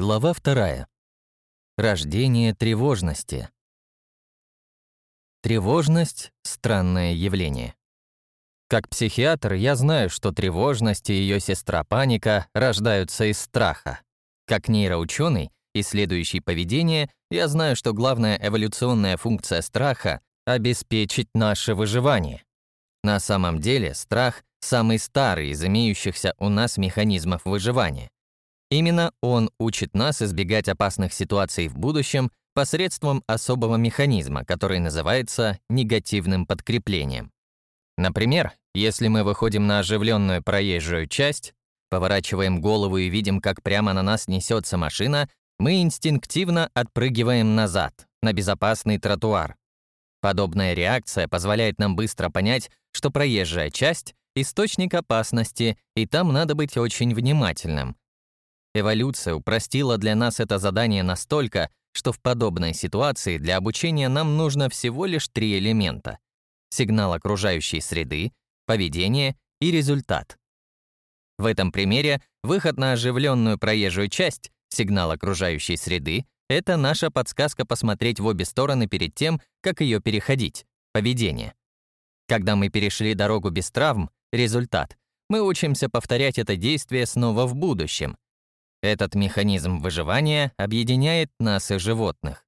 Глава вторая. Рождение тревожности. Тревожность — странное явление. Как психиатр я знаю, что тревожность и ее сестра паника рождаются из страха. Как нейроученый, исследующий поведение, я знаю, что главная эволюционная функция страха — обеспечить наше выживание. На самом деле страх — самый старый из имеющихся у нас механизмов выживания. Именно он учит нас избегать опасных ситуаций в будущем посредством особого механизма, который называется негативным подкреплением. Например, если мы выходим на оживленную проезжую часть, поворачиваем голову и видим, как прямо на нас несется машина, мы инстинктивно отпрыгиваем назад, на безопасный тротуар. Подобная реакция позволяет нам быстро понять, что проезжая часть — источник опасности, и там надо быть очень внимательным. Эволюция упростила для нас это задание настолько, что в подобной ситуации для обучения нам нужно всего лишь три элемента — сигнал окружающей среды, поведение и результат. В этом примере выход на оживленную проезжую часть, сигнал окружающей среды, это наша подсказка посмотреть в обе стороны перед тем, как ее переходить, поведение. Когда мы перешли дорогу без травм, результат, мы учимся повторять это действие снова в будущем, этот механизм выживания объединяет нас и животных.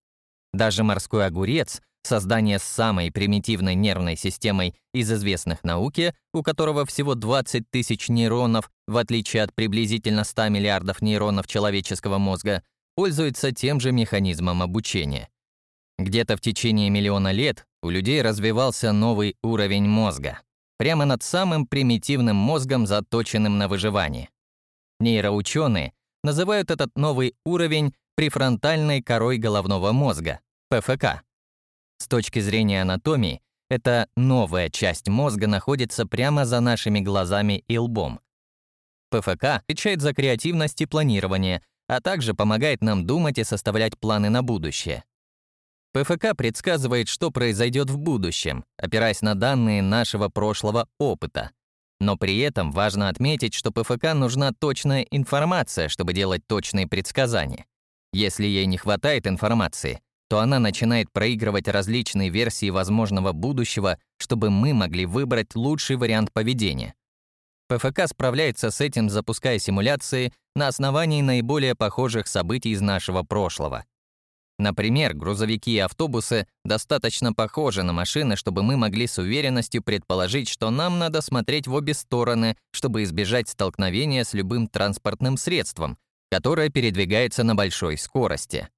Даже морской огурец, создание с самой примитивной нервной системой из известных науке, у которого всего 20 тысяч нейронов, в отличие от приблизительно 100 миллиардов нейронов человеческого мозга, пользуется тем же механизмом обучения. Где-то в течение миллиона лет у людей развивался новый уровень мозга, прямо над самым примитивным мозгом, заточенным на выживание. Нейроученые называют этот новый уровень префронтальной корой головного мозга, ПФК. С точки зрения анатомии, эта новая часть мозга находится прямо за нашими глазами и лбом. ПФК отвечает за креативность и планирование, а также помогает нам думать и составлять планы на будущее. ПФК предсказывает, что произойдет в будущем, опираясь на данные нашего прошлого опыта. Но при этом важно отметить, что ПФК нужна точная информация, чтобы делать точные предсказания. Если ей не хватает информации, то она начинает проигрывать различные версии возможного будущего, чтобы мы могли выбрать лучший вариант поведения. ПФК справляется с этим, запуская симуляции на основании наиболее похожих событий из нашего прошлого. Например, грузовики и автобусы достаточно похожи на машины, чтобы мы могли с уверенностью предположить, что нам надо смотреть в обе стороны, чтобы избежать столкновения с любым транспортным средством, которое передвигается на большой скорости.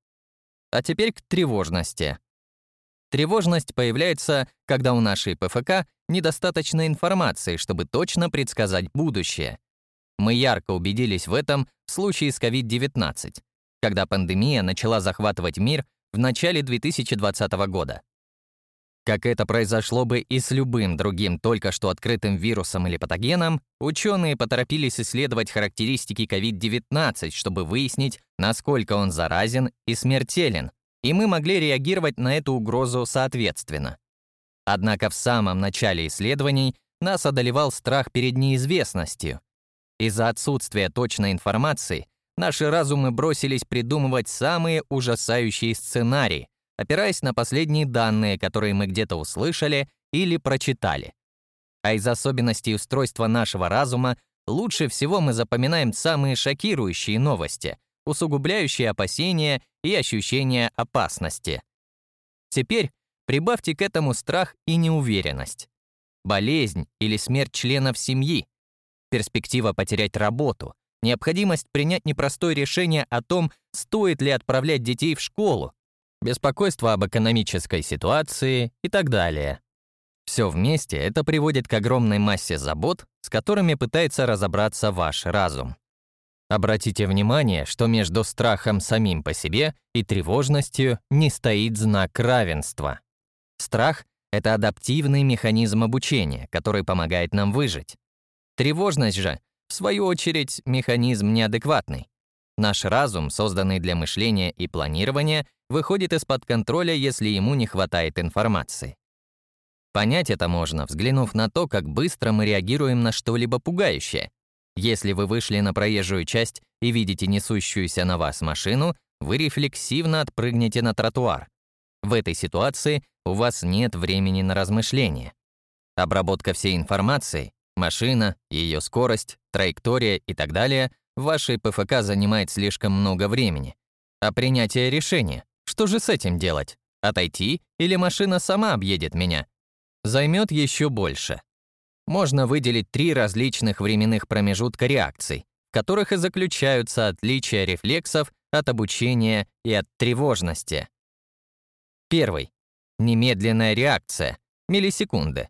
А теперь к тревожности. Тревожность появляется, когда у нашей ПФК недостаточно информации, чтобы точно предсказать будущее. Мы ярко убедились в этом в случае с COVID-19 когда пандемия начала захватывать мир в начале 2020 года. Как это произошло бы и с любым другим только что открытым вирусом или патогеном, ученые поторопились исследовать характеристики COVID-19, чтобы выяснить, насколько он заразен и смертелен, и мы могли реагировать на эту угрозу соответственно. Однако в самом начале исследований нас одолевал страх перед неизвестностью. Из-за отсутствия точной информации наши разумы бросились придумывать самые ужасающие сценарии, опираясь на последние данные, которые мы где-то услышали или прочитали. А из особенностей устройства нашего разума лучше всего мы запоминаем самые шокирующие новости, усугубляющие опасения и ощущение опасности. Теперь прибавьте к этому страх и неуверенность. Болезнь или смерть членов семьи, перспектива потерять работу, необходимость принять непростое решение о том, стоит ли отправлять детей в школу, беспокойство об экономической ситуации и так далее. Все вместе это приводит к огромной массе забот, с которыми пытается разобраться ваш разум. Обратите внимание, что между страхом самим по себе и тревожностью не стоит знак равенства. Страх — это адаптивный механизм обучения, который помогает нам выжить. Тревожность же в свою очередь, механизм неадекватный. Наш разум, созданный для мышления и планирования, выходит из-под контроля, если ему не хватает информации. Понять это можно, взглянув на то, как быстро мы реагируем на что-либо пугающее. Если вы вышли на проезжую часть и видите несущуюся на вас машину, вы рефлексивно отпрыгнете на тротуар. В этой ситуации у вас нет времени на размышления. Обработка всей информации, машина, ее скорость, траектория и так далее в вашей ПФК занимает слишком много времени. А принятие решения, что же с этим делать? Отойти или машина сама объедет меня? Займет еще больше. Можно выделить три различных временных промежутка реакций, в которых и заключаются отличия рефлексов от обучения и от тревожности. Первый. Немедленная реакция. Миллисекунды.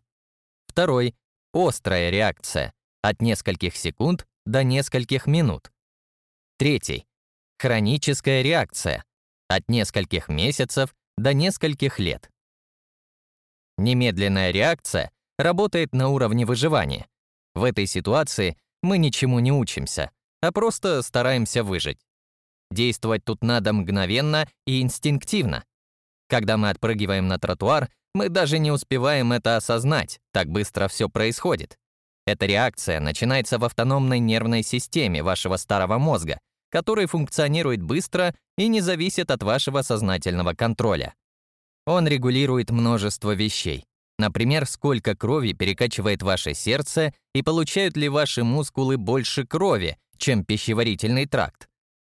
Второй. Острая реакция. От нескольких секунд до нескольких минут. Третий. Хроническая реакция. От нескольких месяцев до нескольких лет. Немедленная реакция работает на уровне выживания. В этой ситуации мы ничему не учимся, а просто стараемся выжить. Действовать тут надо мгновенно и инстинктивно. Когда мы отпрыгиваем на тротуар, мы даже не успеваем это осознать, так быстро все происходит. Эта реакция начинается в автономной нервной системе вашего старого мозга, который функционирует быстро и не зависит от вашего сознательного контроля. Он регулирует множество вещей. Например, сколько крови перекачивает ваше сердце и получают ли ваши мускулы больше крови, чем пищеварительный тракт.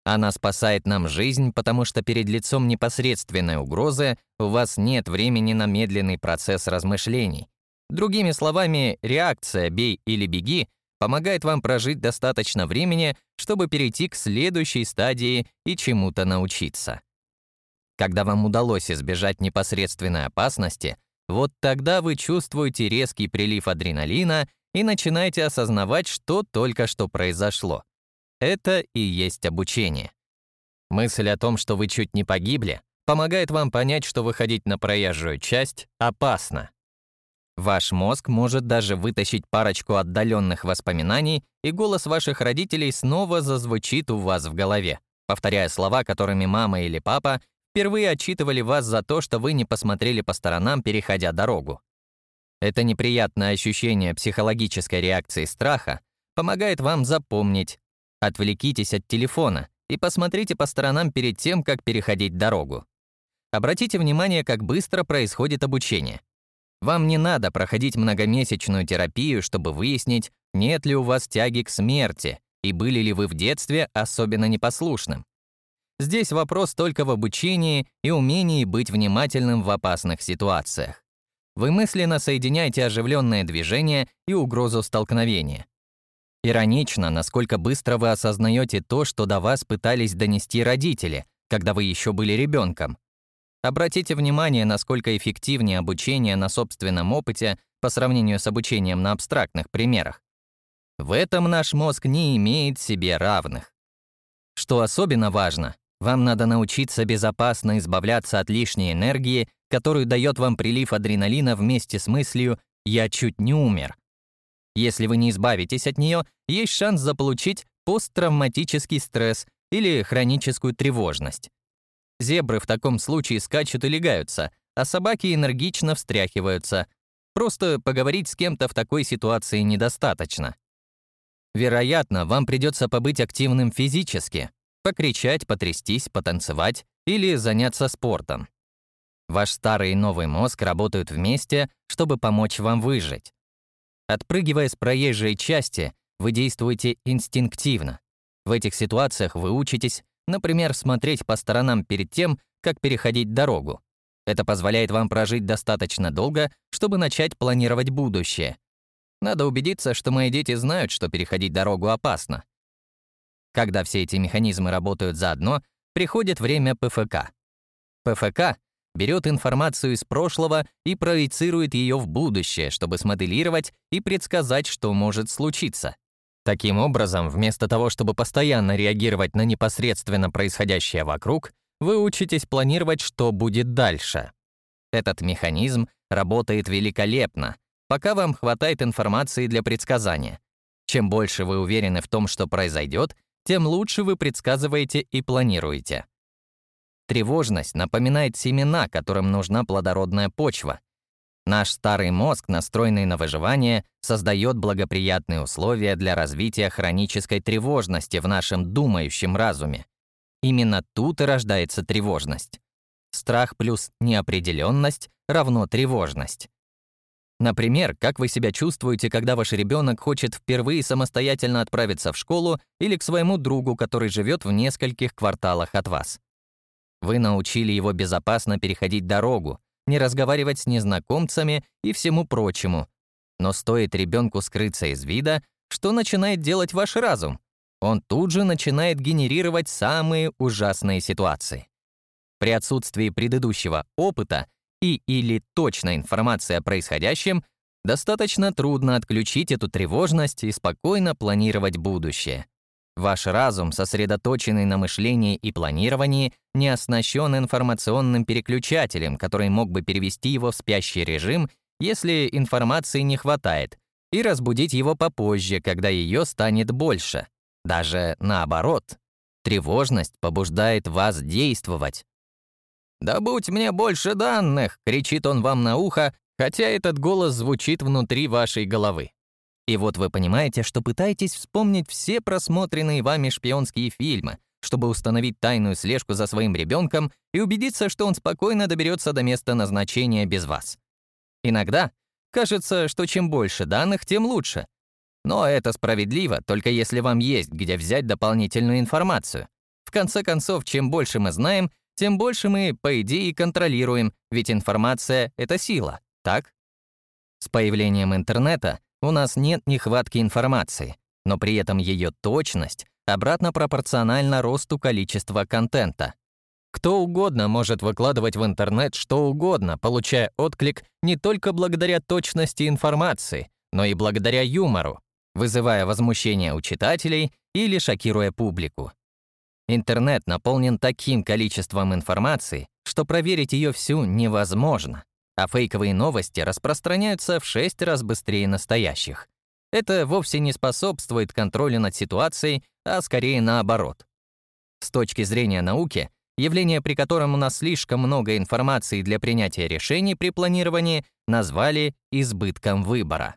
Она спасает нам жизнь, потому что перед лицом непосредственной угрозы у вас нет времени на медленный процесс размышлений. Другими словами, реакция «бей или беги» помогает вам прожить достаточно времени, чтобы перейти к следующей стадии и чему-то научиться. Когда вам удалось избежать непосредственной опасности, вот тогда вы чувствуете резкий прилив адреналина и начинаете осознавать, что только что произошло. Это и есть обучение. Мысль о том, что вы чуть не погибли, помогает вам понять, что выходить на проезжую часть опасно. Ваш мозг может даже вытащить парочку отдаленных воспоминаний, и голос ваших родителей снова зазвучит у вас в голове, повторяя слова, которыми мама или папа впервые отчитывали вас за то, что вы не посмотрели по сторонам, переходя дорогу. Это неприятное ощущение психологической реакции страха помогает вам запомнить, Отвлекитесь от телефона и посмотрите по сторонам перед тем, как переходить дорогу. Обратите внимание, как быстро происходит обучение. Вам не надо проходить многомесячную терапию, чтобы выяснить, нет ли у вас тяги к смерти и были ли вы в детстве особенно непослушным. Здесь вопрос только в обучении и умении быть внимательным в опасных ситуациях. Вы мысленно соединяете оживленное движение и угрозу столкновения. Иронично, насколько быстро вы осознаете то, что до вас пытались донести родители, когда вы еще были ребенком. Обратите внимание, насколько эффективнее обучение на собственном опыте по сравнению с обучением на абстрактных примерах. В этом наш мозг не имеет себе равных. Что особенно важно, вам надо научиться безопасно избавляться от лишней энергии, которую дает вам прилив адреналина вместе с мыслью «я чуть не умер», если вы не избавитесь от нее, есть шанс заполучить посттравматический стресс или хроническую тревожность. Зебры в таком случае скачут и легаются, а собаки энергично встряхиваются. Просто поговорить с кем-то в такой ситуации недостаточно. Вероятно, вам придется побыть активным физически, покричать, потрястись, потанцевать или заняться спортом. Ваш старый и новый мозг работают вместе, чтобы помочь вам выжить. Отпрыгивая с проезжей части, вы действуете инстинктивно. В этих ситуациях вы учитесь, например, смотреть по сторонам перед тем, как переходить дорогу. Это позволяет вам прожить достаточно долго, чтобы начать планировать будущее. Надо убедиться, что мои дети знают, что переходить дорогу опасно. Когда все эти механизмы работают заодно, приходит время ПФК. ПФК берет информацию из прошлого и проецирует ее в будущее, чтобы смоделировать и предсказать, что может случиться. Таким образом, вместо того, чтобы постоянно реагировать на непосредственно происходящее вокруг, вы учитесь планировать, что будет дальше. Этот механизм работает великолепно, пока вам хватает информации для предсказания. Чем больше вы уверены в том, что произойдет, тем лучше вы предсказываете и планируете. Тревожность напоминает семена, которым нужна плодородная почва. Наш старый мозг, настроенный на выживание, создает благоприятные условия для развития хронической тревожности в нашем думающем разуме. Именно тут и рождается тревожность. Страх плюс неопределенность равно тревожность. Например, как вы себя чувствуете, когда ваш ребенок хочет впервые самостоятельно отправиться в школу или к своему другу, который живет в нескольких кварталах от вас. Вы научили его безопасно переходить дорогу, не разговаривать с незнакомцами и всему прочему. Но стоит ребенку скрыться из вида, что начинает делать ваш разум? Он тут же начинает генерировать самые ужасные ситуации. При отсутствии предыдущего опыта и или точной информации о происходящем, достаточно трудно отключить эту тревожность и спокойно планировать будущее. Ваш разум, сосредоточенный на мышлении и планировании, не оснащен информационным переключателем, который мог бы перевести его в спящий режим, если информации не хватает, и разбудить его попозже, когда ее станет больше. Даже наоборот. Тревожность побуждает вас действовать. «Да будь мне больше данных!» — кричит он вам на ухо, хотя этот голос звучит внутри вашей головы. И вот вы понимаете, что пытаетесь вспомнить все просмотренные вами шпионские фильмы, чтобы установить тайную слежку за своим ребенком и убедиться, что он спокойно доберется до места назначения без вас. Иногда кажется, что чем больше данных, тем лучше. Но это справедливо, только если вам есть где взять дополнительную информацию. В конце концов, чем больше мы знаем, тем больше мы, по идее, контролируем, ведь информация — это сила, так? С появлением интернета у нас нет нехватки информации, но при этом ее точность обратно пропорциональна росту количества контента. Кто угодно может выкладывать в интернет что угодно, получая отклик не только благодаря точности информации, но и благодаря юмору, вызывая возмущение у читателей или шокируя публику. Интернет наполнен таким количеством информации, что проверить ее всю невозможно а фейковые новости распространяются в 6 раз быстрее настоящих. Это вовсе не способствует контролю над ситуацией, а скорее наоборот. С точки зрения науки, явление, при котором у нас слишком много информации для принятия решений при планировании, назвали избытком выбора.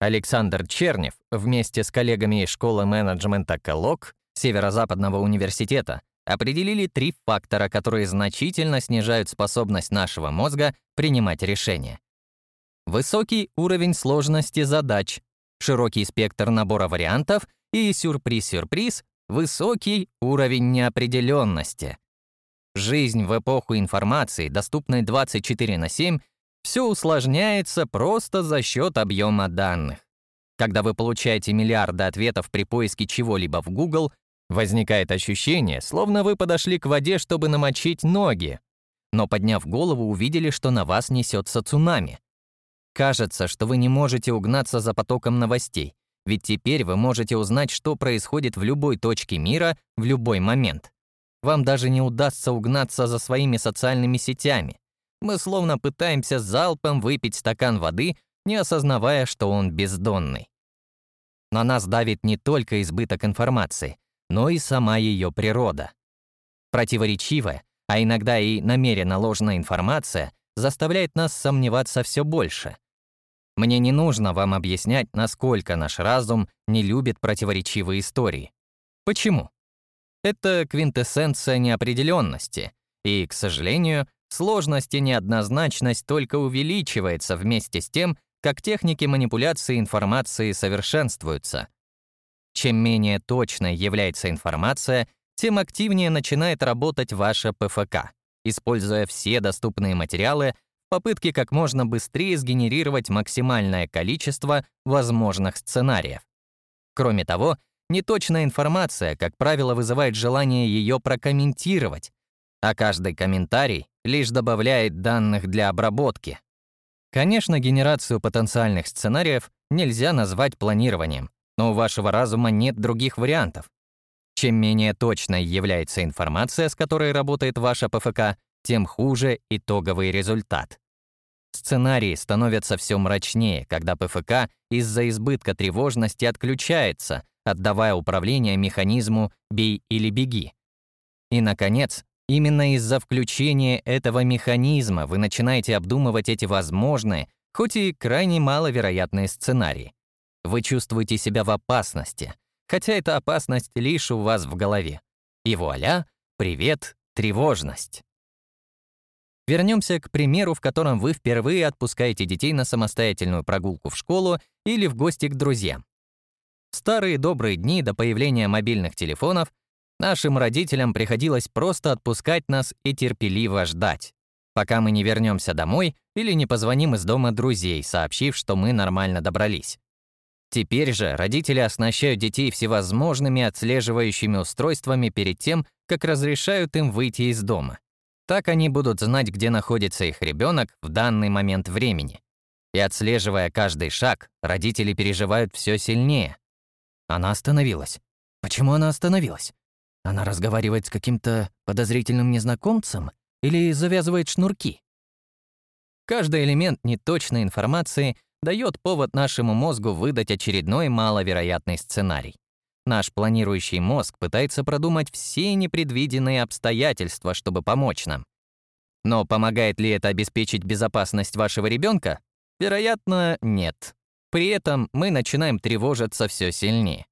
Александр Чернев вместе с коллегами из школы менеджмента Колок Северо-Западного университета определили три фактора, которые значительно снижают способность нашего мозга принимать решения. Высокий уровень сложности задач, широкий спектр набора вариантов и сюрприз-сюрприз, высокий уровень неопределенности. Жизнь в эпоху информации, доступной 24 на 7, все усложняется просто за счет объема данных. Когда вы получаете миллиарды ответов при поиске чего-либо в Google, Возникает ощущение, словно вы подошли к воде, чтобы намочить ноги, но, подняв голову, увидели, что на вас несется цунами. Кажется, что вы не можете угнаться за потоком новостей, ведь теперь вы можете узнать, что происходит в любой точке мира в любой момент. Вам даже не удастся угнаться за своими социальными сетями. Мы словно пытаемся залпом выпить стакан воды, не осознавая, что он бездонный. На нас давит не только избыток информации, но и сама ее природа. Противоречивая, а иногда и намеренно ложная информация заставляет нас сомневаться все больше. Мне не нужно вам объяснять, насколько наш разум не любит противоречивые истории. Почему? Это квинтэссенция неопределенности, и, к сожалению, сложность и неоднозначность только увеличивается вместе с тем, как техники манипуляции информации совершенствуются. Чем менее точной является информация, тем активнее начинает работать ваша ПФК, используя все доступные материалы в попытке как можно быстрее сгенерировать максимальное количество возможных сценариев. Кроме того, неточная информация, как правило, вызывает желание ее прокомментировать, а каждый комментарий лишь добавляет данных для обработки. Конечно, генерацию потенциальных сценариев нельзя назвать планированием, но у вашего разума нет других вариантов. Чем менее точной является информация, с которой работает ваша ПФК, тем хуже итоговый результат. Сценарии становятся все мрачнее, когда ПФК из-за избытка тревожности отключается, отдавая управление механизму «бей или беги». И, наконец, Именно из-за включения этого механизма вы начинаете обдумывать эти возможные, хоть и крайне маловероятные сценарии. Вы чувствуете себя в опасности, хотя эта опасность лишь у вас в голове. И вуаля, привет, тревожность. Вернемся к примеру, в котором вы впервые отпускаете детей на самостоятельную прогулку в школу или в гости к друзьям. В старые добрые дни до появления мобильных телефонов нашим родителям приходилось просто отпускать нас и терпеливо ждать, пока мы не вернемся домой или не позвоним из дома друзей, сообщив, что мы нормально добрались. Теперь же родители оснащают детей всевозможными отслеживающими устройствами перед тем, как разрешают им выйти из дома. Так они будут знать, где находится их ребенок в данный момент времени. И отслеживая каждый шаг, родители переживают все сильнее. Она остановилась. Почему она остановилась? Она разговаривает с каким-то подозрительным незнакомцем или завязывает шнурки? Каждый элемент неточной информации дает повод нашему мозгу выдать очередной маловероятный сценарий. Наш планирующий мозг пытается продумать все непредвиденные обстоятельства, чтобы помочь нам. Но помогает ли это обеспечить безопасность вашего ребенка? Вероятно, нет. При этом мы начинаем тревожиться все сильнее.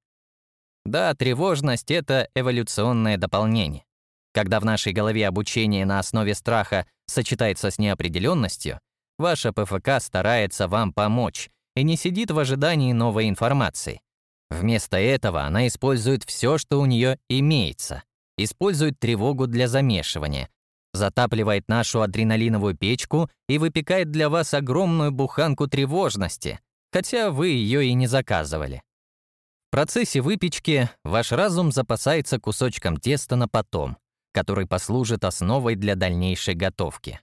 Да, тревожность — это эволюционное дополнение. Когда в нашей голове обучение на основе страха сочетается с неопределенностью, Ваша ПФК старается вам помочь и не сидит в ожидании новой информации. Вместо этого она использует все, что у нее имеется. Использует тревогу для замешивания, затапливает нашу адреналиновую печку и выпекает для вас огромную буханку тревожности, хотя вы ее и не заказывали. В процессе выпечки ваш разум запасается кусочком теста на потом, который послужит основой для дальнейшей готовки.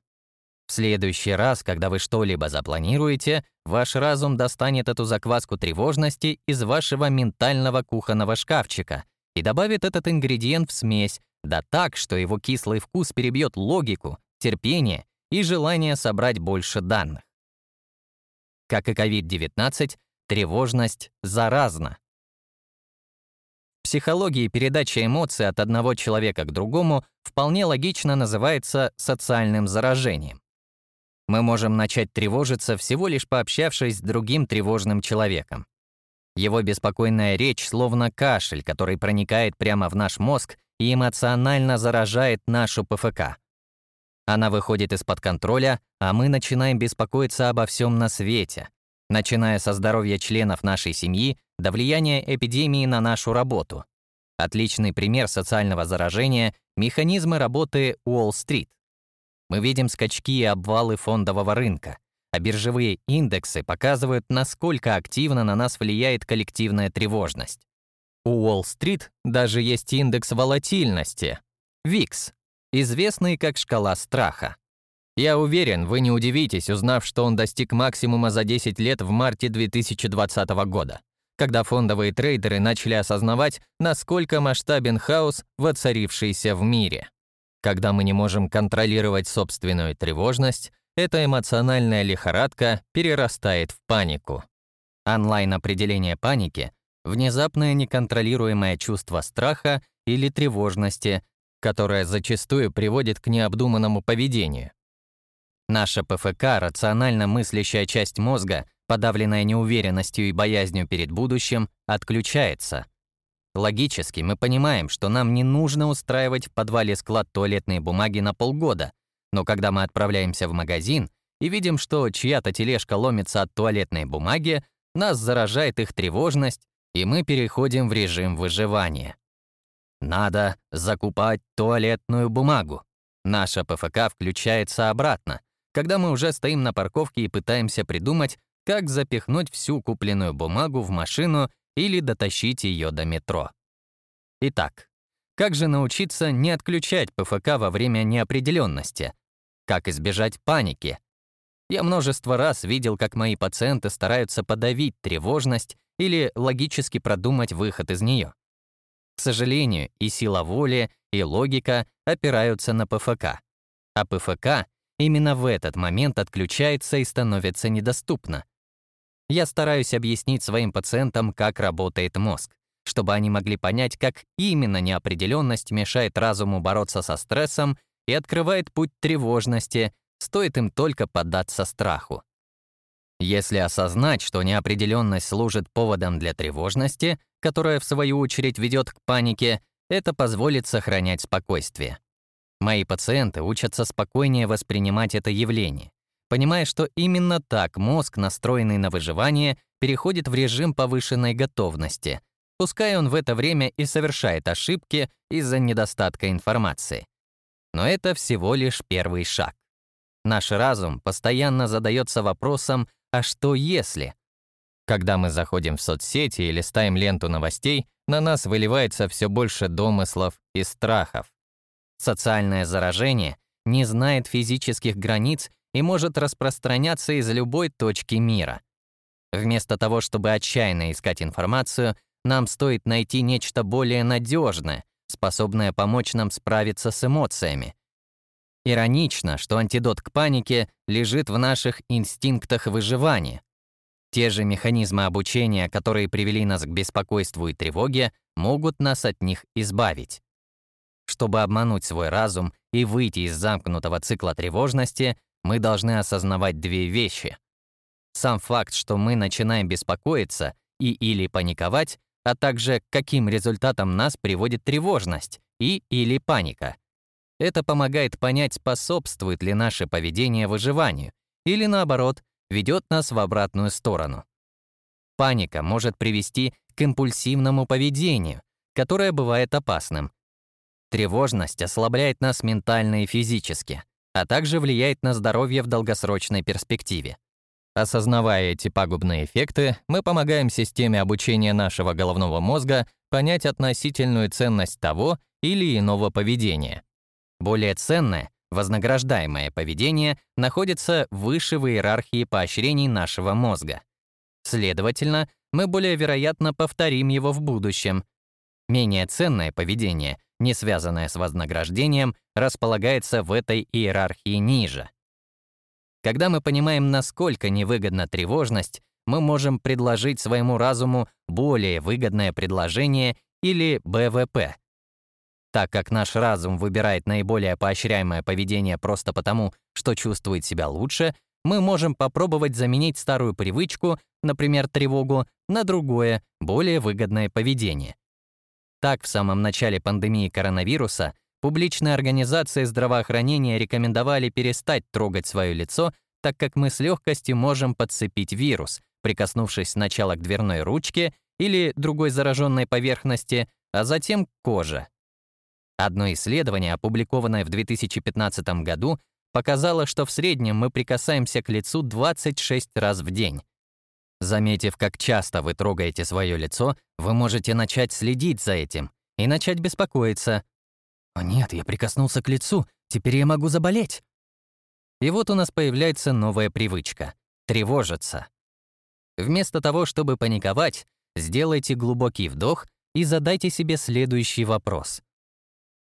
В следующий раз, когда вы что-либо запланируете, ваш разум достанет эту закваску тревожности из вашего ментального кухонного шкафчика и добавит этот ингредиент в смесь, да так, что его кислый вкус перебьет логику, терпение и желание собрать больше данных. Как и COVID-19, тревожность заразна. В психологии передача эмоций от одного человека к другому вполне логично называется социальным заражением. Мы можем начать тревожиться, всего лишь пообщавшись с другим тревожным человеком. Его беспокойная речь словно кашель, который проникает прямо в наш мозг и эмоционально заражает нашу ПФК. Она выходит из-под контроля, а мы начинаем беспокоиться обо всем на свете, начиная со здоровья членов нашей семьи до влияния эпидемии на нашу работу. Отличный пример социального заражения — механизмы работы Уолл-стрит. Мы видим скачки и обвалы фондового рынка, а биржевые индексы показывают, насколько активно на нас влияет коллективная тревожность. У Уолл-стрит даже есть индекс волатильности — VIX, известный как шкала страха. Я уверен, вы не удивитесь, узнав, что он достиг максимума за 10 лет в марте 2020 года, когда фондовые трейдеры начали осознавать, насколько масштабен хаос, воцарившийся в мире. Когда мы не можем контролировать собственную тревожность, эта эмоциональная лихорадка перерастает в панику. Онлайн-определение паники — внезапное неконтролируемое чувство страха или тревожности, которое зачастую приводит к необдуманному поведению. Наша ПФК, рационально мыслящая часть мозга, подавленная неуверенностью и боязнью перед будущим, отключается. Логически мы понимаем, что нам не нужно устраивать в подвале склад туалетной бумаги на полгода, но когда мы отправляемся в магазин и видим, что чья-то тележка ломится от туалетной бумаги, нас заражает их тревожность, и мы переходим в режим выживания. Надо закупать туалетную бумагу. Наша ПФК включается обратно, когда мы уже стоим на парковке и пытаемся придумать, как запихнуть всю купленную бумагу в машину или дотащить ее до метро. Итак, как же научиться не отключать ПФК во время неопределенности? Как избежать паники? Я множество раз видел, как мои пациенты стараются подавить тревожность или логически продумать выход из нее. К сожалению, и сила воли, и логика опираются на ПФК. А ПФК именно в этот момент отключается и становится недоступна. Я стараюсь объяснить своим пациентам, как работает мозг, чтобы они могли понять, как именно неопределенность мешает разуму бороться со стрессом и открывает путь тревожности, стоит им только поддаться страху. Если осознать, что неопределенность служит поводом для тревожности, которая в свою очередь ведет к панике, это позволит сохранять спокойствие. Мои пациенты учатся спокойнее воспринимать это явление, понимая, что именно так мозг, настроенный на выживание, переходит в режим повышенной готовности, пускай он в это время и совершает ошибки из-за недостатка информации. Но это всего лишь первый шаг. Наш разум постоянно задается вопросом «а что если?». Когда мы заходим в соцсети или листаем ленту новостей, на нас выливается все больше домыслов и страхов. Социальное заражение не знает физических границ и может распространяться из любой точки мира. Вместо того, чтобы отчаянно искать информацию, нам стоит найти нечто более надежное, способное помочь нам справиться с эмоциями. Иронично, что антидот к панике лежит в наших инстинктах выживания. Те же механизмы обучения, которые привели нас к беспокойству и тревоге, могут нас от них избавить. Чтобы обмануть свой разум и выйти из замкнутого цикла тревожности, мы должны осознавать две вещи. Сам факт, что мы начинаем беспокоиться и или паниковать, а также каким результатом нас приводит тревожность и или паника. Это помогает понять, способствует ли наше поведение выживанию или, наоборот, ведет нас в обратную сторону. Паника может привести к импульсивному поведению, которое бывает опасным. Тревожность ослабляет нас ментально и физически, а также влияет на здоровье в долгосрочной перспективе. Осознавая эти пагубные эффекты, мы помогаем системе обучения нашего головного мозга понять относительную ценность того или иного поведения. Более ценное, вознаграждаемое поведение находится выше в иерархии поощрений нашего мозга. Следовательно, мы более вероятно повторим его в будущем. Менее ценное поведение, не связанное с вознаграждением, располагается в этой иерархии ниже. Когда мы понимаем, насколько невыгодна тревожность, мы можем предложить своему разуму более выгодное предложение или БВП. Так как наш разум выбирает наиболее поощряемое поведение просто потому, что чувствует себя лучше, мы можем попробовать заменить старую привычку, например, тревогу, на другое, более выгодное поведение. Так, в самом начале пандемии коронавируса Публичные организации здравоохранения рекомендовали перестать трогать свое лицо, так как мы с легкостью можем подцепить вирус, прикоснувшись сначала к дверной ручке или другой зараженной поверхности, а затем к коже. Одно исследование, опубликованное в 2015 году, показало, что в среднем мы прикасаемся к лицу 26 раз в день. Заметив, как часто вы трогаете свое лицо, вы можете начать следить за этим и начать беспокоиться, «О нет, я прикоснулся к лицу, теперь я могу заболеть». И вот у нас появляется новая привычка — тревожиться. Вместо того, чтобы паниковать, сделайте глубокий вдох и задайте себе следующий вопрос.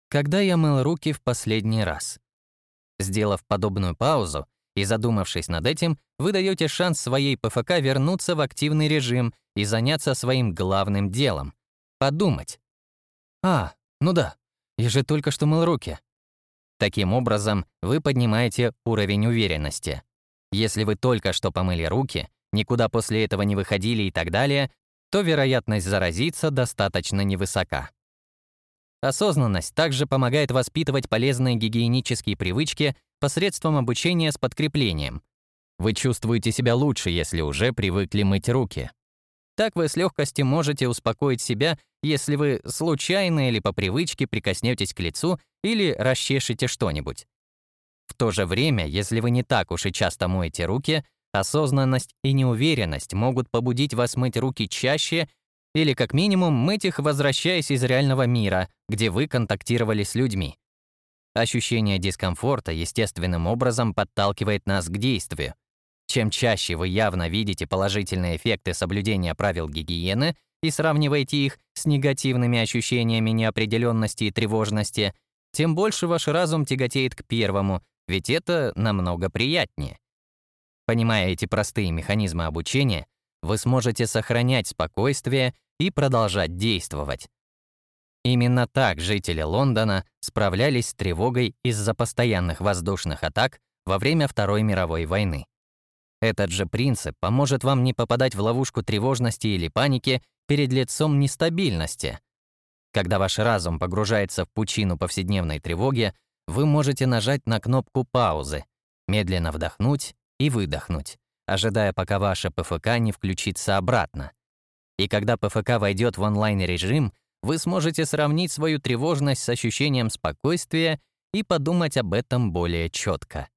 Когда я мыл руки в последний раз? Сделав подобную паузу и задумавшись над этим, вы даете шанс своей ПФК вернуться в активный режим и заняться своим главным делом — подумать. А, ну да, я же только что мыл руки. Таким образом, вы поднимаете уровень уверенности. Если вы только что помыли руки, никуда после этого не выходили и так далее, то вероятность заразиться достаточно невысока. Осознанность также помогает воспитывать полезные гигиенические привычки посредством обучения с подкреплением. Вы чувствуете себя лучше, если уже привыкли мыть руки. Так вы с легкостью можете успокоить себя, если вы случайно или по привычке прикоснетесь к лицу или расчешете что-нибудь. В то же время, если вы не так уж и часто моете руки, осознанность и неуверенность могут побудить вас мыть руки чаще или, как минимум, мыть их, возвращаясь из реального мира, где вы контактировали с людьми. Ощущение дискомфорта естественным образом подталкивает нас к действию, чем чаще вы явно видите положительные эффекты соблюдения правил гигиены и сравниваете их с негативными ощущениями неопределенности и тревожности, тем больше ваш разум тяготеет к первому, ведь это намного приятнее. Понимая эти простые механизмы обучения, вы сможете сохранять спокойствие и продолжать действовать. Именно так жители Лондона справлялись с тревогой из-за постоянных воздушных атак во время Второй мировой войны. Этот же принцип поможет вам не попадать в ловушку тревожности или паники перед лицом нестабильности. Когда ваш разум погружается в пучину повседневной тревоги, вы можете нажать на кнопку паузы, медленно вдохнуть и выдохнуть, ожидая, пока ваша ПФК не включится обратно. И когда ПФК войдет в онлайн-режим, вы сможете сравнить свою тревожность с ощущением спокойствия и подумать об этом более четко.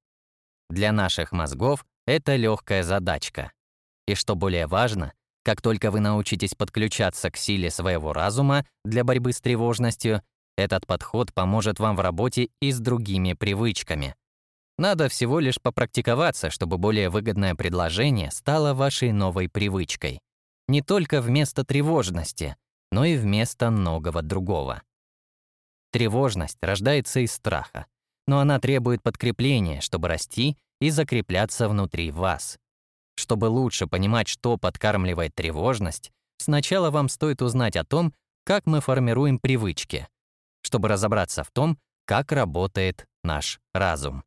Для наших мозгов это легкая задачка. И что более важно, как только вы научитесь подключаться к силе своего разума для борьбы с тревожностью, этот подход поможет вам в работе и с другими привычками. Надо всего лишь попрактиковаться, чтобы более выгодное предложение стало вашей новой привычкой. Не только вместо тревожности, но и вместо многого другого. Тревожность рождается из страха, но она требует подкрепления, чтобы расти и закрепляться внутри вас. Чтобы лучше понимать, что подкармливает тревожность, сначала вам стоит узнать о том, как мы формируем привычки, чтобы разобраться в том, как работает наш разум.